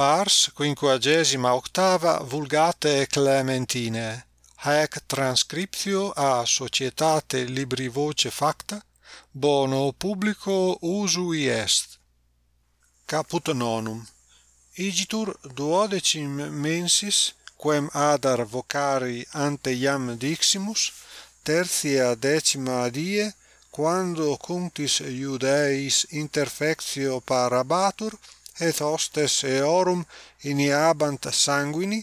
pars quinquagesima octava vulgate Clementine. Haec transcriptio a societate libri voce facta bono publico usui est. Caput nonum. Igitur duodecim mensis quem adar vocari ante iam diximus tertia decima die quando cuntis iudeis interfectio parabatur et hostes eorum iniabant sanguini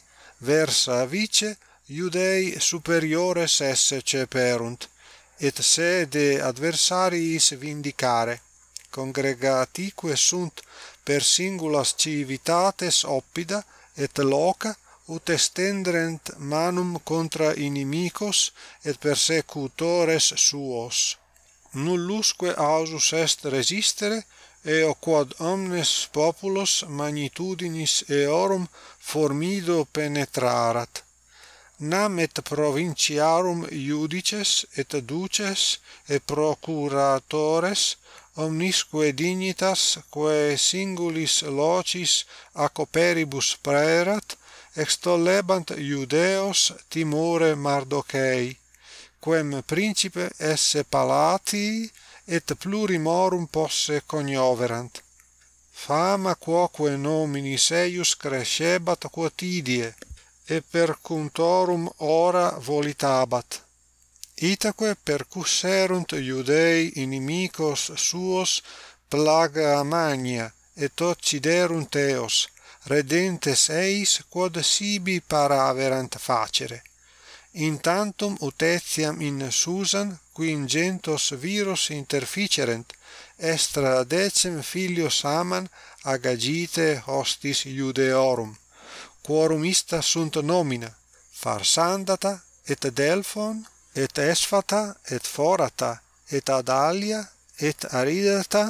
versa vice Iudei superiores esse ceperunt et se de adversariis vindicare congregatique sunt per singulas civitates oppida et loca ut estendrent manum contra inimicos et persecutores suos. Nullusque ausus est resistere eo quod omnes populos magnitudinis eorum formido penetrarat. Nam et provinciarum iudices et duces et procuratores omnisque dignitas quae singulis locis acoperibus praerat extollebant iudeos timore Mardochei quem principe esse palati et plurimorum posse conioverant fama quoque nominis eius crescebat quotidie et percuntorum ora volitabat. Itaque percusserunt iudei inimicos suos plaga magna et occiderunt eos redentes eis quod sibi paraverant facere intantum tantum utetiam in Susan qui ingentos viros interficerent estra decem filios aman agagite hostis iudeorum quorum ista sunt nomina farsandata et delphon et esphata et forata et adalia et aridata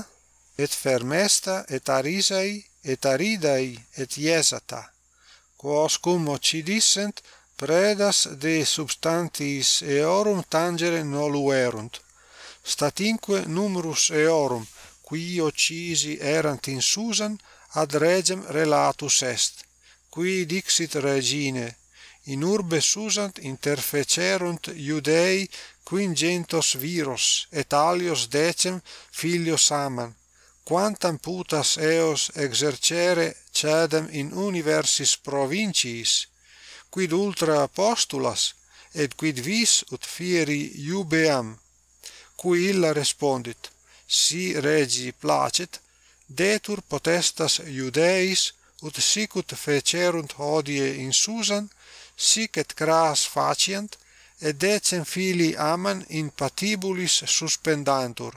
et fermesta et arisai et aridai et iesata. Quos cum occidissent predas de substantiis eorum tangere noluerunt. Statinque numerus eorum qui occisi erant in Susan ad regem relatus est qui dixit regine in urbe Susant interfecerunt Iudei quingentos viros et alios decem filios aman quantam putas eos exercere cedem in universis provinciis quid ultra postulas et quid vis ut fieri iubeam cui illa respondit si regi placet detur potestas iudeis ut sic ut fecerunt hodie in Susan sic et cras faciant et decem fili aman in patibulis suspendantur.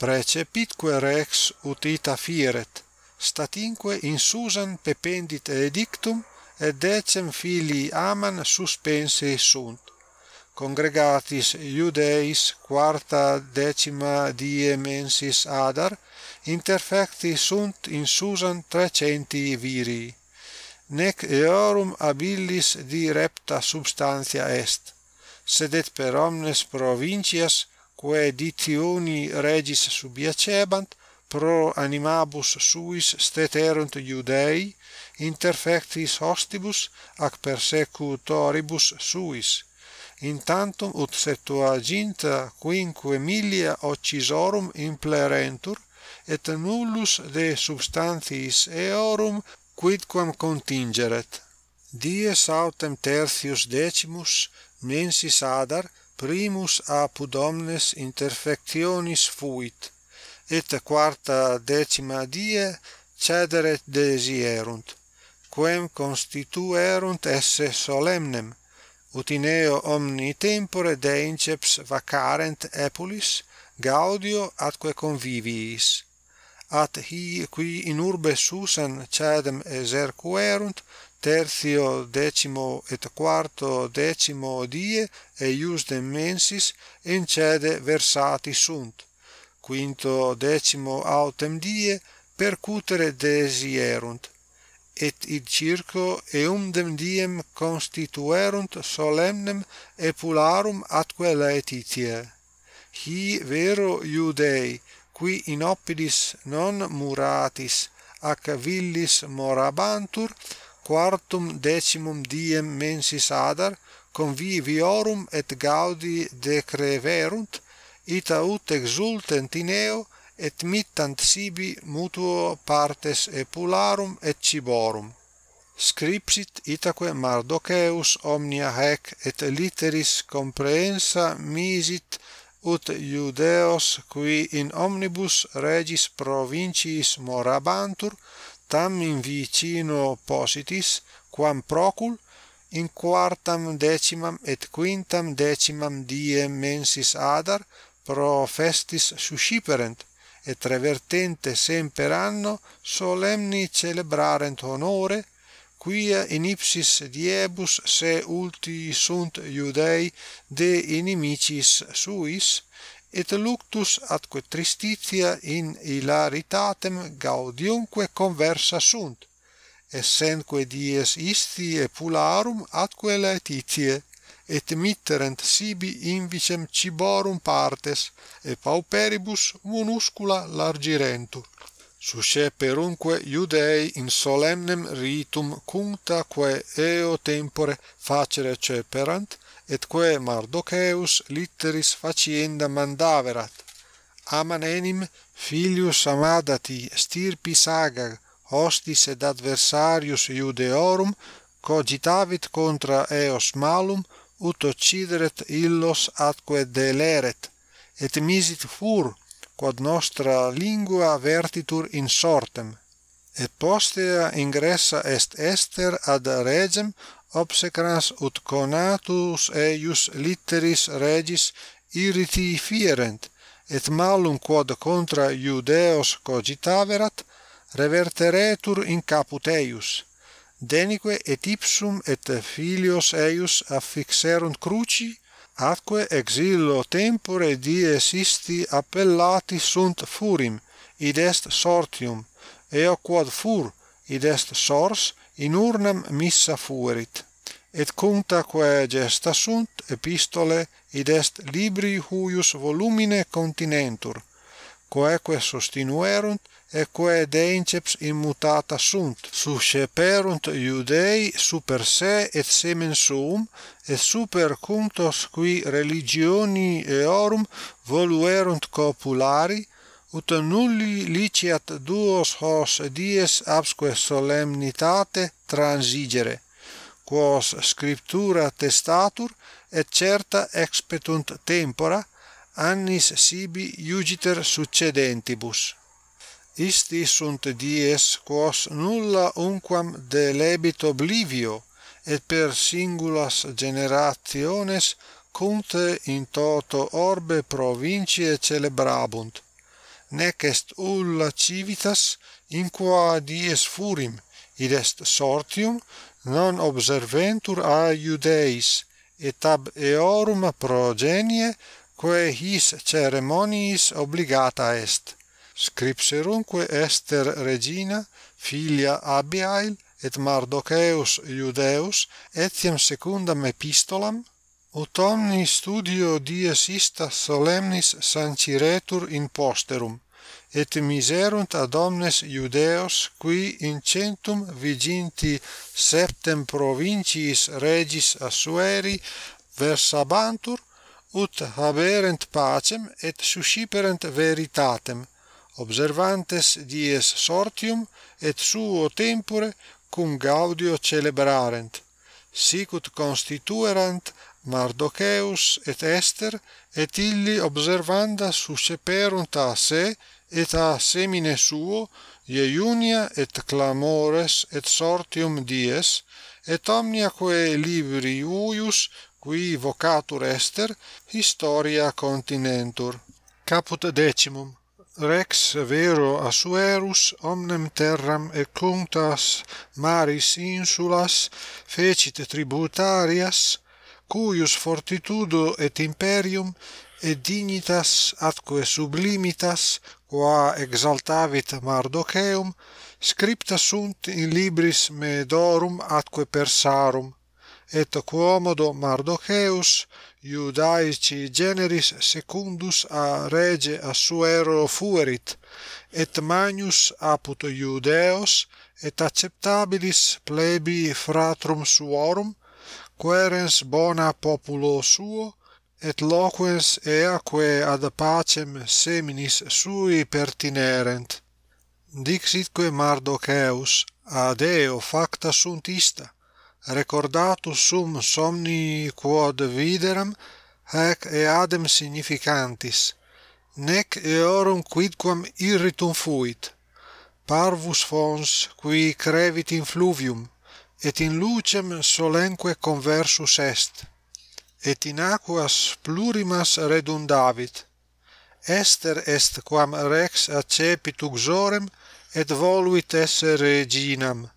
Precepitque rex ut ita fieret statinque in Susan pependit edictum et decem filii Aman suspense sunt. Congregatis iudeis quarta decima die mensis adar interfecti sunt in Susan trecenti viri. Nec eorum abilis di repta substantia est sed et per omnes provincias quae ditioni regis subiacebant pro animabus suis steterunt iudei interfectis hostibus ac persecutoribus suis. Intantum ut septuaginta quinque millia occisorum implerentur et nullus de substantiis eorum quidquam contingeret. Dies autem tertius decimus mensis adar primus apud omnes interfectionis fuit et quarta decima die cederet desierunt quem constituerunt esse solemnem ut in eo omni tempore deinceps vacarent epulis gaudio atque conviviis. At hi qui in urbe Susan cedem exercuerunt tertio decimo et quarto decimo die eiusdem mensis in cede versati sunt. Quinto decimo autem die percutere desierunt et id circo eumdem diem constituerunt solemnem epularum atque laetitie. Hi vero Iudei, qui in oppidis non muratis, ac villis morabantur, quartum decimum diem mensis adar, conviviorum et gaudi decreverunt, ita ut exultent in eo, et mittant sibi mutuo partes epularum et ciborum. Scripsit itaque Mardocheus omnia haec et litteris comprehensa misit ut iudeos qui in omnibus regis provinciis morabantur tam in vicino positis quam procul in quartam decimam et quintam decimam die mensis adar pro festis susciperent e travertente semper anno solemni celebrarent honore quia in ipsis diebus se ulti sunt Iudei de inimicis suis et luctus atque tristitia in hilaritatem gaudiumque conversa sunt essentque dies isti e pularum atque laetitie et mitterent sibi invicem ciborum partes, et pauperibus munuscula largirentur. Susceperunque Iudei in solemnem ritum cumtaque eo tempore facere ceperant, et quae Mardocheus litteris facienda mandaverat. Amanenim filius amadati stirpi saga hostis et adversarius Iudeorum cogitavit contra eos malum ut occideret illos atque deleret et misit fur quod nostra lingua vertitur in sortem et postea ingressa est ester ad regem obsecrans ut conatus eius litteris regis irriti fierent et malum quod contra iudeos cogitaverat reverteretur in caput eius denique et ipsum et filios eius affixerunt cruci atque exillo tempore dies isti appellati sunt furim id est sortium eo quod fur id est sors in urnam missa fuerit. Et cunctaque gesta sunt epistole id est libri huius volumine continentur quaeque sostinuerunt et quae deinceps immutata sunt, susceperunt Iudei super se et semen suum, et super cunctos qui religioni eorum voluerunt copulari, ut nulli liciat duos hos dies absque solemnitate transigere, quos scriptura testatur, et certa expetunt tempora, annis sibi iugiter succedentibus isti sunt dies quos nulla unquam delebit oblivio et per singulas generationes cunte in toto orbe provincie celebrabunt. Nec est ulla civitas in qua dies furim id est sortium non observentur a iudeis et ab eorum progenie quae his ceremoniis obligata est scripserunque Esther regina filia Abiail et Mardocheus Iudeus etiam secundam epistolam ut omni studio dies ista solemnis sanciretur in posterum et miserunt ad omnes Iudeos qui in centum viginti septem provinciis regis Assueri versabantur ut haberent pacem et susciperent veritatem observantes dies sortium et suo tempore cum gaudio celebrarent sicut constituerant Mardocheus et Esther et illi observanda susceperunt a se et a semine suo iunia et clamores et sortium dies et omnia quae libri iuius qui vocatur Esther historia continentur. Caput decimum rex vero Assuerus omnem terram et cunctas maris insulas fecit tributarias cuius fortitudo et imperium et dignitas atque sublimitas qua exaltavit Mardocheum scripta sunt in libris Medorum atque Persarum et quomodo Mardocheus Iudaici generis secundus a rege Assuero fuerit et magnus apud Iudeos et acceptabilis plebi fratrum suorum querens bona populo suo et loquens eaque ad pacem seminis sui pertinerent. Dixitque Mardocheus ad eo facta sunt ista recordatus sum somni quod videram haec eadem significantis nec eorum quidquam irritum fuit. Parvus fons qui crevit in fluvium et in lucem solenque conversus est et in aquas plurimas redundavit. Ester est quam rex accepit uxorem et voluit esse reginam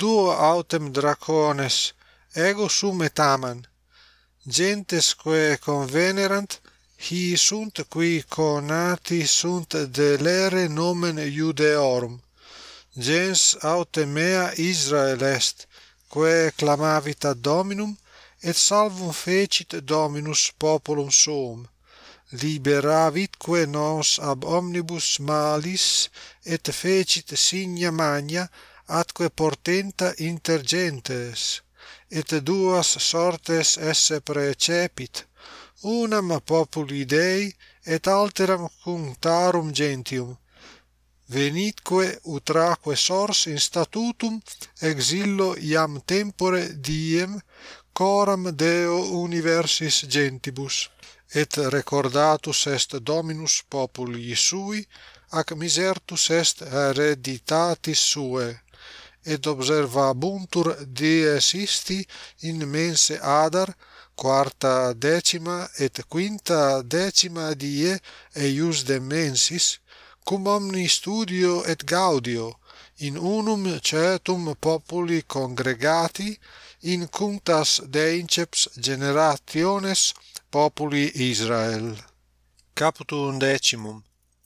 duo autem dracones ego sum et aman. Gentes quae convenerant hi sunt qui conati sunt delere nomen iudeorum gens autem mea Israel est quae clamavit ad Dominum et salvum fecit Dominus populum suum. Liberavitque nos ab omnibus malis et fecit signa magna atque portenta inter gentes et duas sortes esse precepit unam populi Dei et alteram cum tarum gentium venitque utraque sors in statutum exillo iam tempore diem coram Deo universis gentibus et recordatus est Dominus populi sui ac misertus est hereditatis suae et observabuntur dies isti in mense adar quarta decima et quinta decima die eius de mensis cum omni studio et gaudio in unum cetum populi congregati in cuntas deinceps generationes populi Israel. Caput undecimum.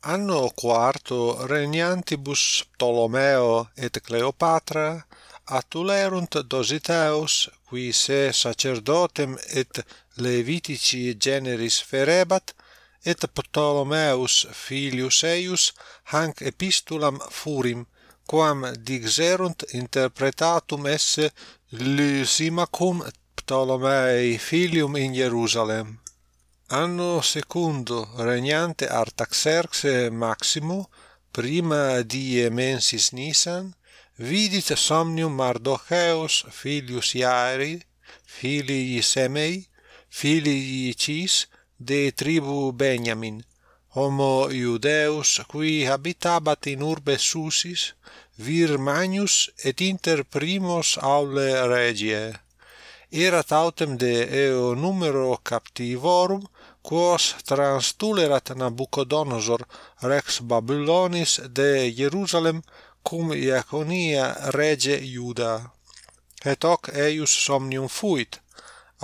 Anno quarto regnantibus Ptolomeo et Cleopatra atulerunt Dositeus, qui se sacerdotem et Levitici generis ferebat, et Ptolomeus filius eius hanc epistulam furim, quam dixerunt interpretatum esse Lysimacum Ptolemei filium in Jerusalem anno secundo regnante Artaxerxe Maximo, prima die mensis Nisan, vidit somnium Mardocheus filius Iari, filii Semei, filii Cis, de tribu Benjamin, homo iudeus qui habitabat in urbe Susis, vir magnus et inter primos aule regie. Erat autem de eo numero captivorum quos transtulerat Nabucodonosor rex Babylonis de Jerusalem cum Iaconia rege Iuda. Et hoc eius somnium fuit,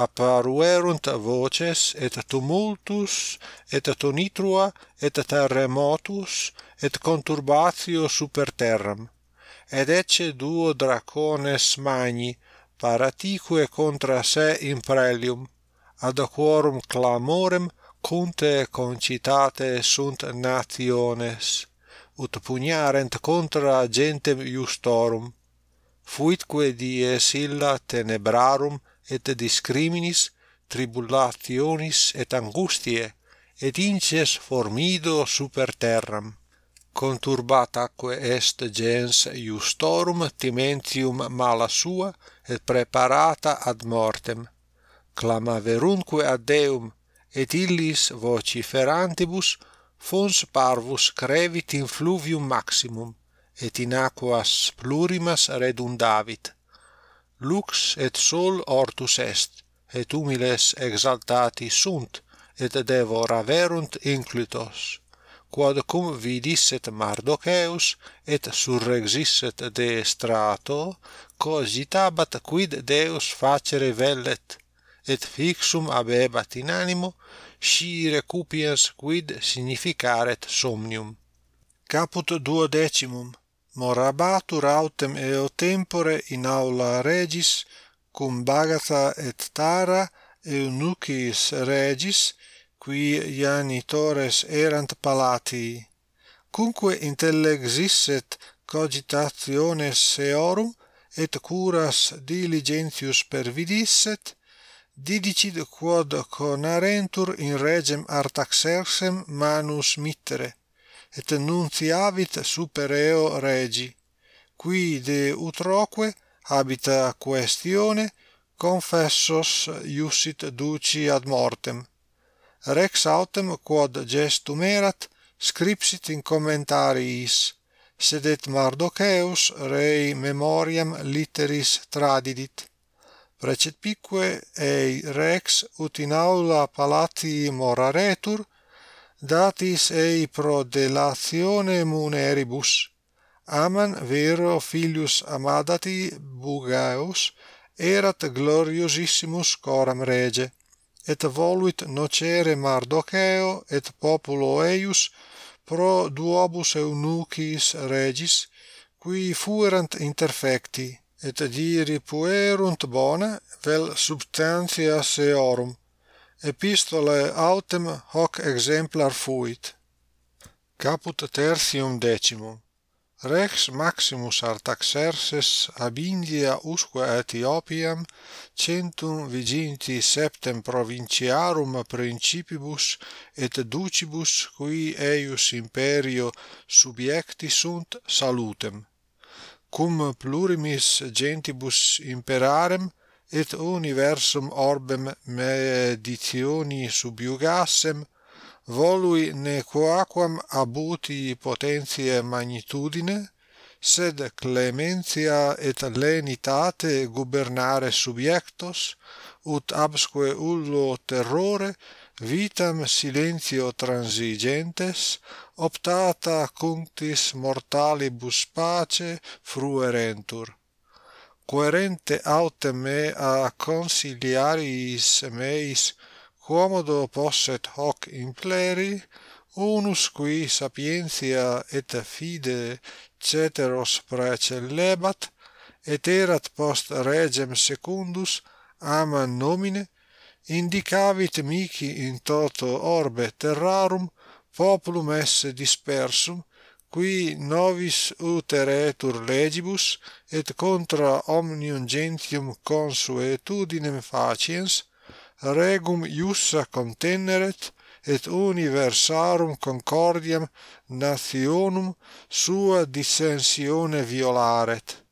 apparuerunt voces et tumultus et tonitrua et terremotus et conturbatio super terram et ecce duo dracones magni paratique contra se in prelium ad quorum clamorem conte concitate sunt nationes ut pugnarent contra gentem iustorum fuitque dies illa tenebrarum et discriminis tribulationis et angustiae et inces formido super terram. Conturbataque est gens iustorum timentium mala sua et preparata ad mortem clamaverunque ad Deum et illis vociferantibus fons parvus crevit in fluvium maximum et in aquas plurimas redundavit. Lux et sol ortus est et humiles exaltati sunt et devoraverunt inclutos inclitos. Quod cum vidisset Mardocheus et surrexisset de strato cogitabat quid Deus facere vellet et fixum abebat in animo, scire cupiens quid significaret somnium. Caput duodecimum, morabatur autem eo tempore in aula regis, cum Bagata et Tara eunucis regis, qui janitores erant palatii. Cumque intellexisset cogitationes seorum, et curas diligentius pervidisset, didicid quod conarentur in regem Artaxerxem manus mittere, et nuntiavit supereo regi, qui de utroque habita questione confessos iussit duci ad mortem. Rex autem quod gestum erat, scripsit in commentariis, sed et Mardocheus rei memoriam litteris tradidit recepitque ei rex ut in aula palati moraretur, datis ei pro delatione muneribus, aman vero filius amadati bugaeus, erat gloriosissimus coram rege, et voluit nocere mardocheo et populo eius pro duobus eunuchis regis, qui fuerant interfecti, et diri puerunt bona vel substantia seorum. Epistolae autem hoc exemplar fuit. Caput tertium decimum. Rex Maximus Artaxerxes ab India usque Aethiopiam centum viginti septem provinciarum principibus et ducibus qui eius imperio subiecti sunt salutem cum plurimis gentibus imperarem et universum orbem meditioni subiugassem volui ne quaquam abuti potentiae magnitudine sed clementia et lenitate gubernare subiectos ut absque ullo terrore vitam silentio transigentes optata cunctis mortalibus pace fruerentur. Coerente autem a consiliariis meis quomodo posset hoc impleri unus qui sapientia et fide ceteros praecellebat et erat post regem secundus ama nomine indicavit mihi in toto orbe terrarum populum esse dispersum qui novis uteretur legibus et contra omnium gentium consuetudinem faciens regum iussa contenneret et universarum concordiam nationum sua dissensione violaret.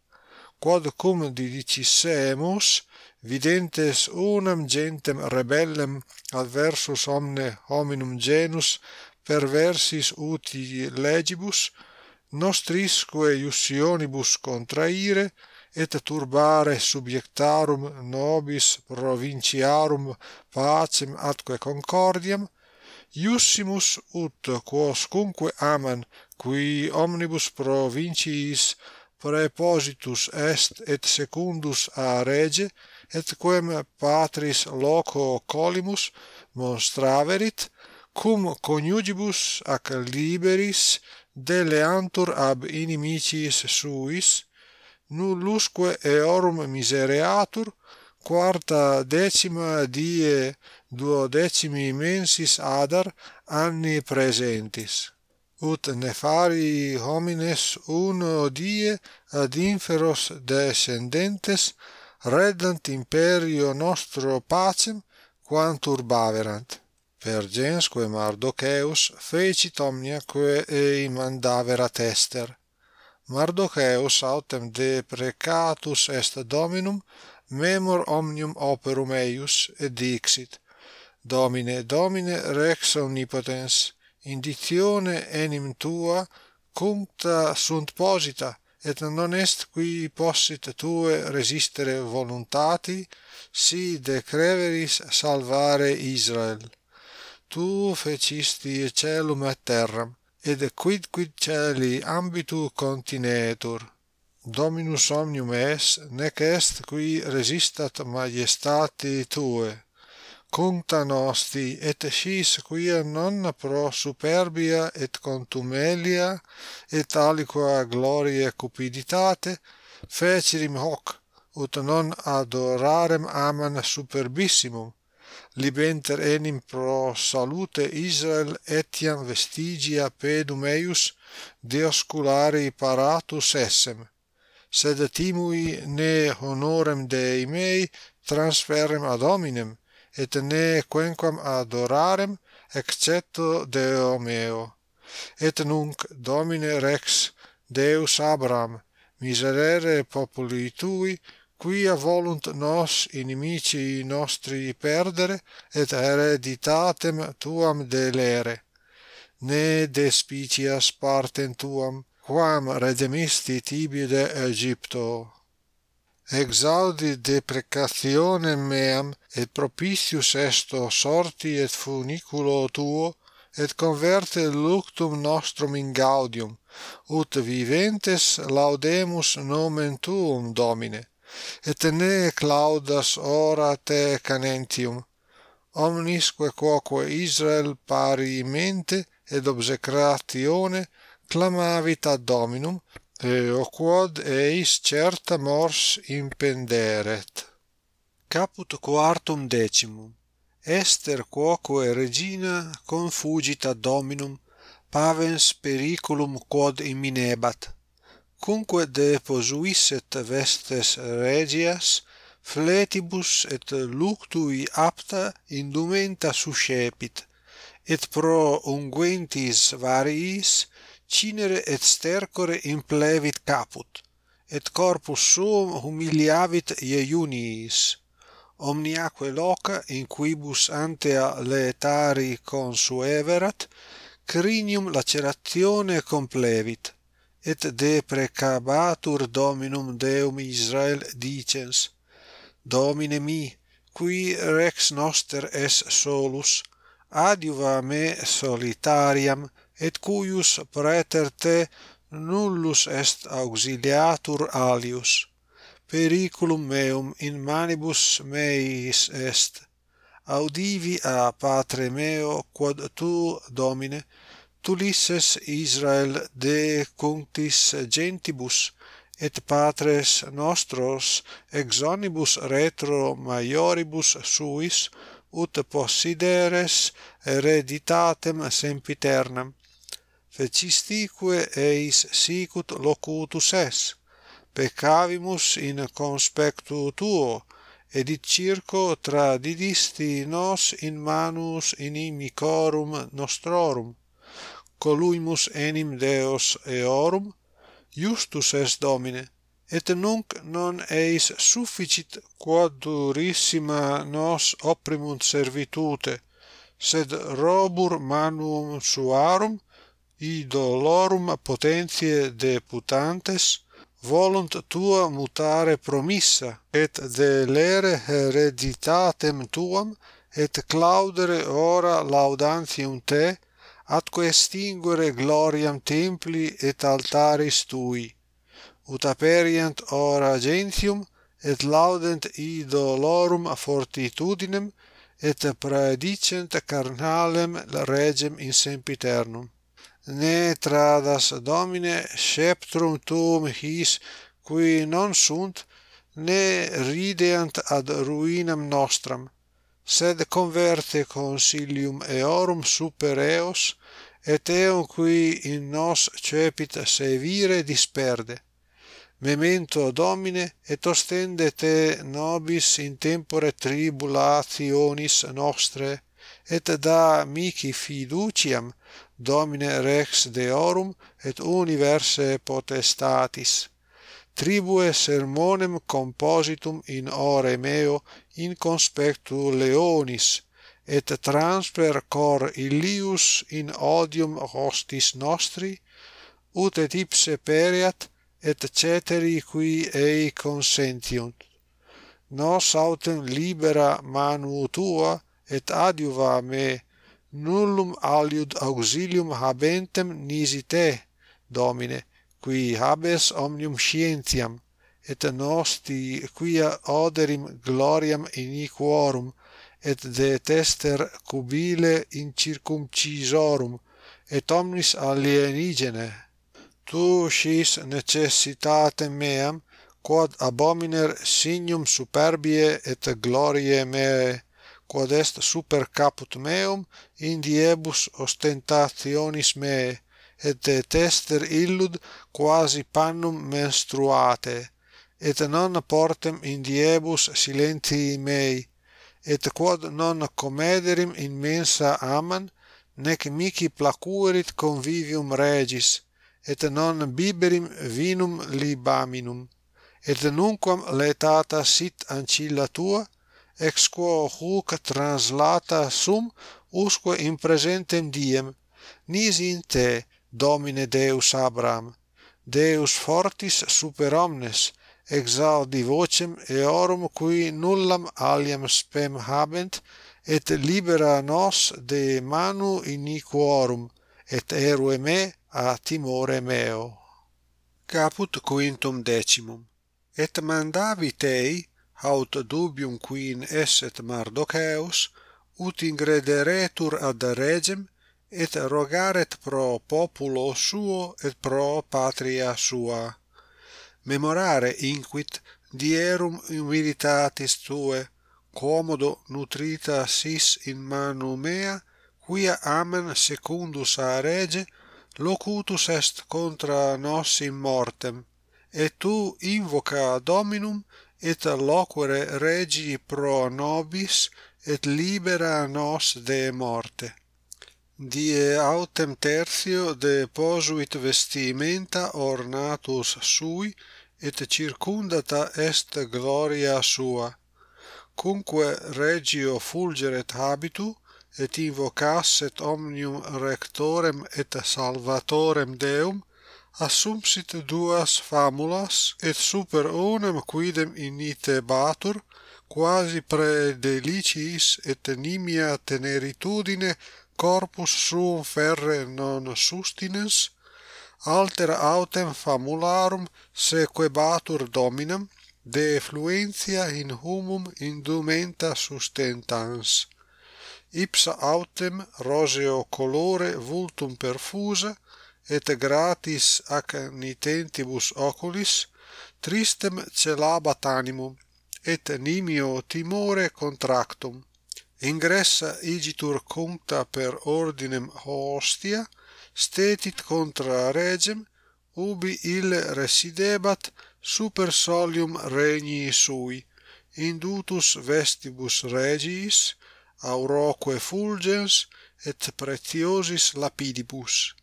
Quod cum didicissemus videntes unam gentem rebellem adversus omne hominum genus perversis uti legibus nostrisque iussionibus contraire et turbare subjectarum nobis provinciarum pacem atque concordiam iussimus ut quoscunque aman qui omnibus provinciis praepositus est et secundus a rege et quem patris loco colimus monstraverit cum coniugibus ac liberis deleantur ab inimicis suis nullusque eorum misereatur quarta decima die duodecimi mensis adar anni presentis. Ut nefari homines uno die ad inferos descendentes reddant imperio nostro pacem quant urbaverant. Per gensque Mardocheus fecit omnia quae ei mandaverat Ester. Mardocheus autem de precatus est dominum memor omnium operum eius et dixit Domine Domine rex omnipotens inditione enim tua cuncta sunt posita et non est qui possit tue resistere voluntati si decreveris salvare Israel. Tu fecisti celum et terram et quid quid celi ambitu continetur. Dominus omnium es nec est qui resistat majestati tue cuncta nosti et scis quia non pro superbia et contumelia et aliqua gloria cupiditate fecerim hoc ut non adorarem aman superbissimum libenter enim pro salute Israel etiam vestigia pedum eius deosculari paratus essem. Sed timui ne honorem Dei mei transferrem ad hominem et ne quenquam adorarem excepto Deo meo. Et nunc Domine Rex Deus Abram miserere populi tui quia volunt nos inimici nostri perdere et hereditatem tuam delere ne despicias partem tuam quam redemisti tibi de Egypto exaudi deprecationem meam et propitius esto sorti et funiculo tuo et converte luctum nostrum in gaudium ut viventes laudemus nomen tuum domine et ne claudas ora te canentium. Omnisque quoque Israel pari mente et obsecratione clamavit ad Dominum Eh, eo quod eis certa mors impenderet. Caput quartum decimum. Ester quoque regina confugit ad dominum pavens periculum quod imminebat. Cunque deposuisset vestes regias, fletibus et luctui apta indumenta suscepit, et pro unguentis variis cinere et stercore implevit caput, et corpus suum humiliavit iuniis. Omniaque loca in quibus antea laetari consueverat, crinium laceratione complevit, et deprecabatur Dominum Deum Israel dicens, Domine mi, qui rex noster es solus, adiuva me solitariam, et cuius praeter te nullus est auxiliatur alius. Periculum meum in manibus meis est. Audivi a patre meo quod tu domine tulisses Israel de cunctis gentibus et patres nostros exonibus retro maioribus suis ut possideres hereditatem sempiternam fecistique eis sicut locutus es, peccavimus in conspectu tuo, edit circo tradidisti nos in manus inimicorum nostrorum, coluimus enim Deos eorum, justus es Domine, et nunc non eis sufficit quod durissima nos opprimunt servitute, sed robur manuum suarum idolorum potentiae deputantes volunt tua mutare promissa et delere hereditatem tuam et claudere ora laudantium te atque extinguere gloriam templi et altaris tui. Ut aperient ora gentium et laudent idolorum fortitudinem et praedicent carnalem regem in sempiternum ne tradas domine sceptrum tuum his qui non sunt ne rideant ad ruinam nostram. Sed converte consilium eorum super eos et eum qui in nos cepit sevire disperde. Memento domine et ostende te nobis in tempore tribulationis nostre et da mihi fiduciam domine rex deorum et universae potestatis. Tribue sermonem compositum in ore meo in conspectu leonis et transfer cor illius in odium hostis nostri ut et ipse pereat et ceteri qui ei consentiunt. Nos autem libera manu tua et adiuva me nullum aliud auxilium habentem nisi te, Domine, qui habes omnium scientiam, et nosti quia oderim gloriam iniquorum, et de tester cubile incircumcisorum, et omnis alienigene. Tu scis necessitatem meam, quod abominer signum superbie et gloriae meae, quod est super caput meum in diebus ostentationis meae et tester illud quasi pannum menstruate et non portem in diebus silentii mei et quod non comederim in mensa aman nec mihi placuerit convivium regis et non biberim vinum libaminum et nunquam laetata sit ancilla tua ex quo huc translata sum usque in presentem diem nisi in te domine deus abram deus fortis super omnes exaudi vocem eorum qui nullam aliam spem habent et libera nos de manu iniquorum et erue me a timore meo. Caput quintum decimum. Et mandavi tei haut dubium quin esset Mardocheus, ut ingrederetur ad regem, et rogaret pro populo suo et pro patria sua. Memorare inquit dierum humilitatis tue, commodo nutrita sis in manu mea, quia amen secundus a rege, locutus est contra nos in mortem, et tu invoca Dominum et loquere regi pro nobis et libera nos de morte. Die autem tertio de posuit vestimenta ornatus sui et circundata est gloria sua. Cumque regio fulgeret habitu et invocasset omnium rectorem et salvatorem deum assumpsit duas famulas et super unam quidem initebatur quasi pre deliciis et nimia teneritudine corpus suum ferre non sustinens alter autem famularum sequebatur dominam de fluentia in humum indumenta sustentans. Ipsa autem roseo colore vultum perfusa et gratis ac nitentibus oculis tristem celabat animum et nimio timore contractum. Ingressa igitur cuncta per ordinem hostia stetit contra regem ubi ille residebat super solium regni sui indutus vestibus regiis auroque fulgens et pretiosis lapidibus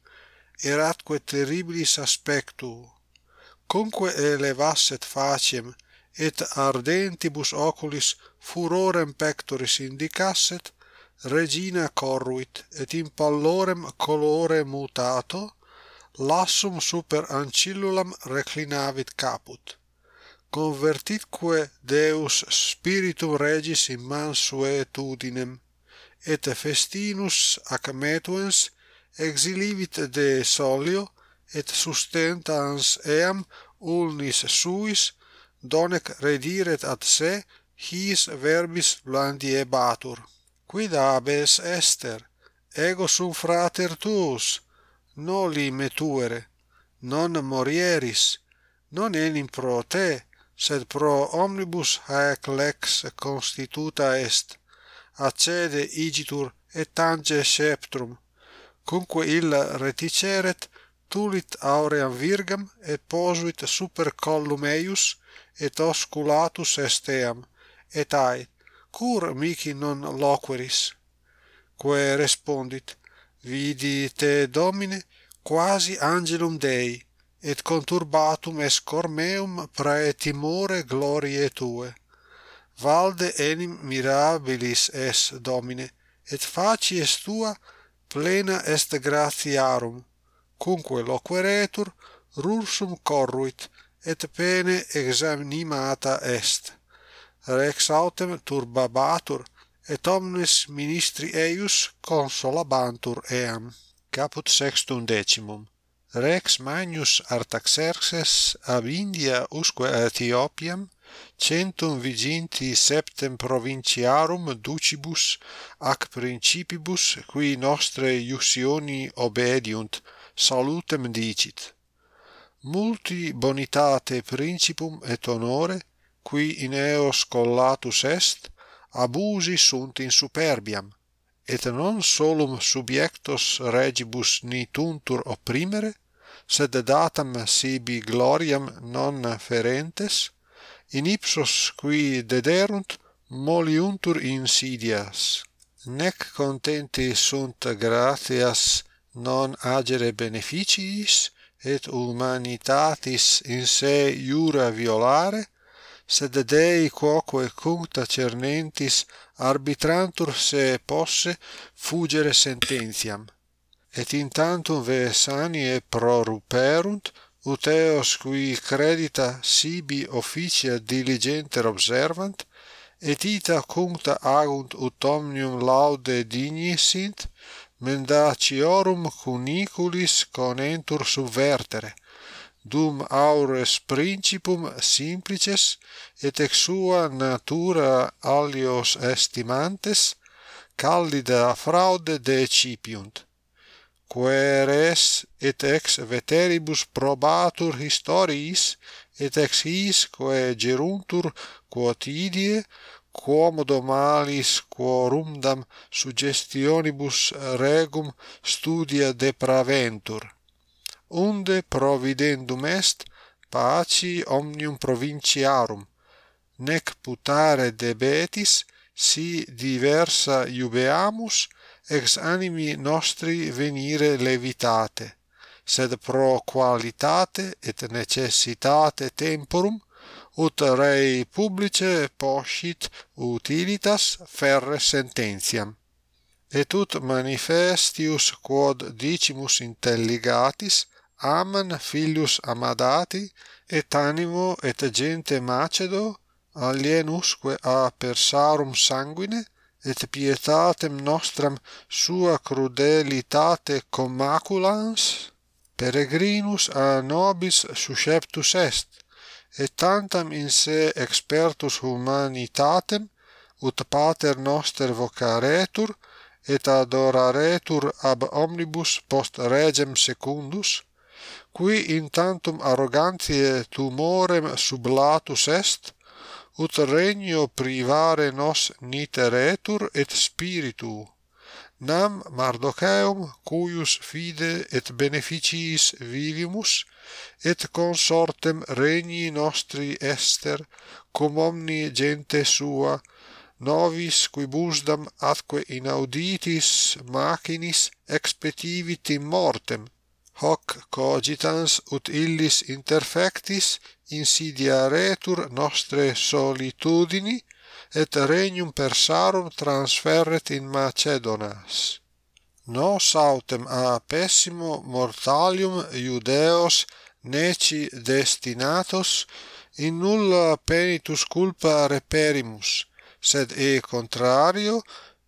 eratque terribilis aspectu. Cumque elevasset faciem et ardentibus oculis furorem pectoris indicasset regina corruit et in pallorem colore mutato lassum super ancillulam reclinavit caput. Convertitque deus spiritum regis in mansuetudinem et festinus ac metuens exilivit de solio et sustentans eam ulnis suis donec rediret ad se his verbis blandie batur. Quid habes ester? Ego sum frater tuus noli metuere non morieris non enim pro te sed pro omnibus haec lex constituta est accede igitur et tange sceptrum cumque illa reticeret, tulit auream virgam et posuit super collum eius et osculatus est eam. Et ait cur mihi non loqueris? Quae respondit vidi te domine quasi angelum dei et conturbatum est cor meum prae timore gloriae tue. Valde enim mirabilis es domine et facies tua plena est gratiarum cumque loqueretur rursum corruit et pene examinata est. Rex autem turbabatur et omnes ministri eius consolabantur eam. Caput sextum decimum. Rex magnus artaxerxes ab india usque aethiopiam centum viginti septem provinciarum ducibus ac principibus qui nostre iussioni obediunt salutem dicit. Multi bonitate principum et honore qui in eos collatus est abusi sunt in superbiam et non solum subiectos regibus nituntur opprimere sed datam sibi gloriam non ferentes in ipsos qui dederunt moliuntur insidias nec contenti sunt gratias non agere beneficiis et humanitatis in se iura violare sed dei quoque cuncta cernentis arbitrantur se posse fugere sententiam. Et intantum ve sanie proruperunt uteos qui credita sibi officia diligenter observant et ita cuncta agunt ut omnium laude digni sint mendaciorum cuniculis conentur subvertere dum aures principum simplices et ex sua natura alios estimantes callida fraude decipiunt queres et ex veteribus probatur historiis et ex his quae geruntur quotidie quomodo malis quorumdam suggestionibus regum studia depraventur. Unde providendum est paci omnium provinciarum. Nec putare debetis si diversa iubeamus ex animi nostri venire levitate sed pro qualitate et necessitate temporum ut rei publice poscit utilitas ferre sententiam. Et ut manifestius quod dicimus intelligatis aman filius amadati et animo et gente macedo alienusque a persarum sanguine et pietatem nostram sua crudelitate commaculans? Peregrinus a nobis susceptus est et tantam in se expertus humanitatem ut pater noster vocaretur et adoraretur ab omnibus post regem secundus qui in tantum arrogantiae tumorem sublatus est ut regnio privare nos niteretur et spiritu nam mardocheum cuius fide et beneficiis vivimus et consortem regni nostri ester cum omni gente sua novis quibusdam atque inauditis machinis expetivitim mortem hoc cogitans ut illis interfectis insidiaretur nostre solitudini et regnum persarum transferret in Macedonas. Nos autem a pessimo mortalium Judeos neci destinatos in nulla penitus culpa reperimus, sed e contrario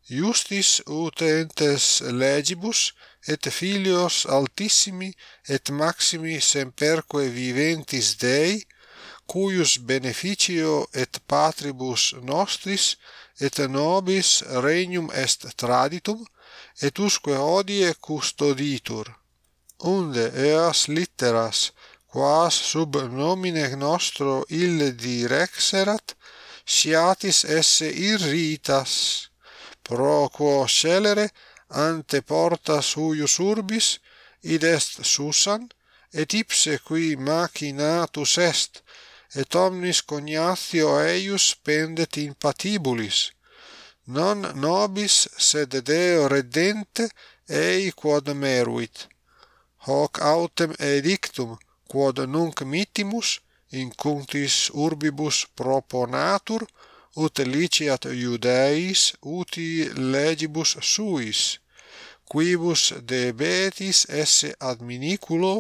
justis utentes legibus et filios altissimi et maximi semperque viventis Dei, cuius beneficio et patribus nostris et nobis regnum est traditum, et usque hodie custoditur. Unde eas litteras, quas sub nomine nostro ille direxerat, siatis esse irritas, pro quo celere ante porta suius urbis, id est Susan, et ipse qui machinatus est, et omnis cognatio eius pendet in patibulis. Non nobis, sed Deo redente ei quod meruit. Hoc autem edictum, quod nunc mittimus, in incuntis urbibus proponatur, ut liciat iudeis uti legibus suis quibus debetis esse ad miniculo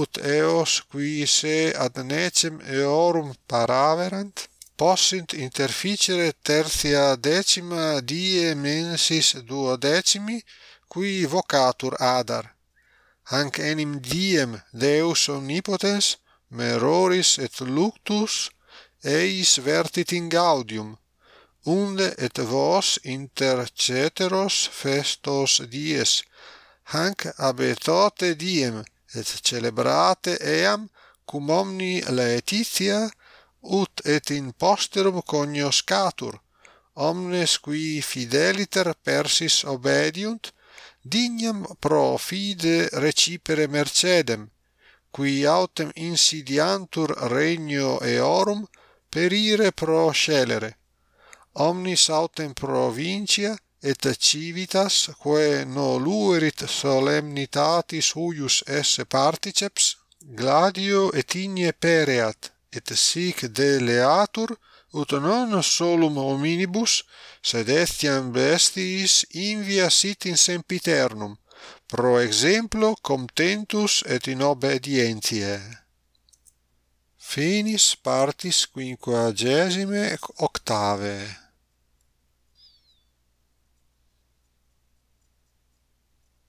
ut eos qui se ad necem eorum paraverant possint interficere tertia decima die mensis duodecimi qui vocatur adar. Hanc enim diem deus omnipotens meroris et luctus eis vertit in gaudium unde et vos inter ceteros festos dies hanc abetote diem et celebrate eam cum omni laetitia ut et in posterum cognoscatur omnes qui fideliter persis obediunt dignam pro fide recipere mercedem qui autem insidiantur regno eorum perire pro scelere. Omnis autem provincia et civitas quae noluerit solemnitatis huius esse particeps gladio et igne pereat et sic deleatur ut non solum hominibus sed etiam bestiis invia sit in sempiternum pro exemplo contentus et in obedientiae finis partis quinquagesime octave.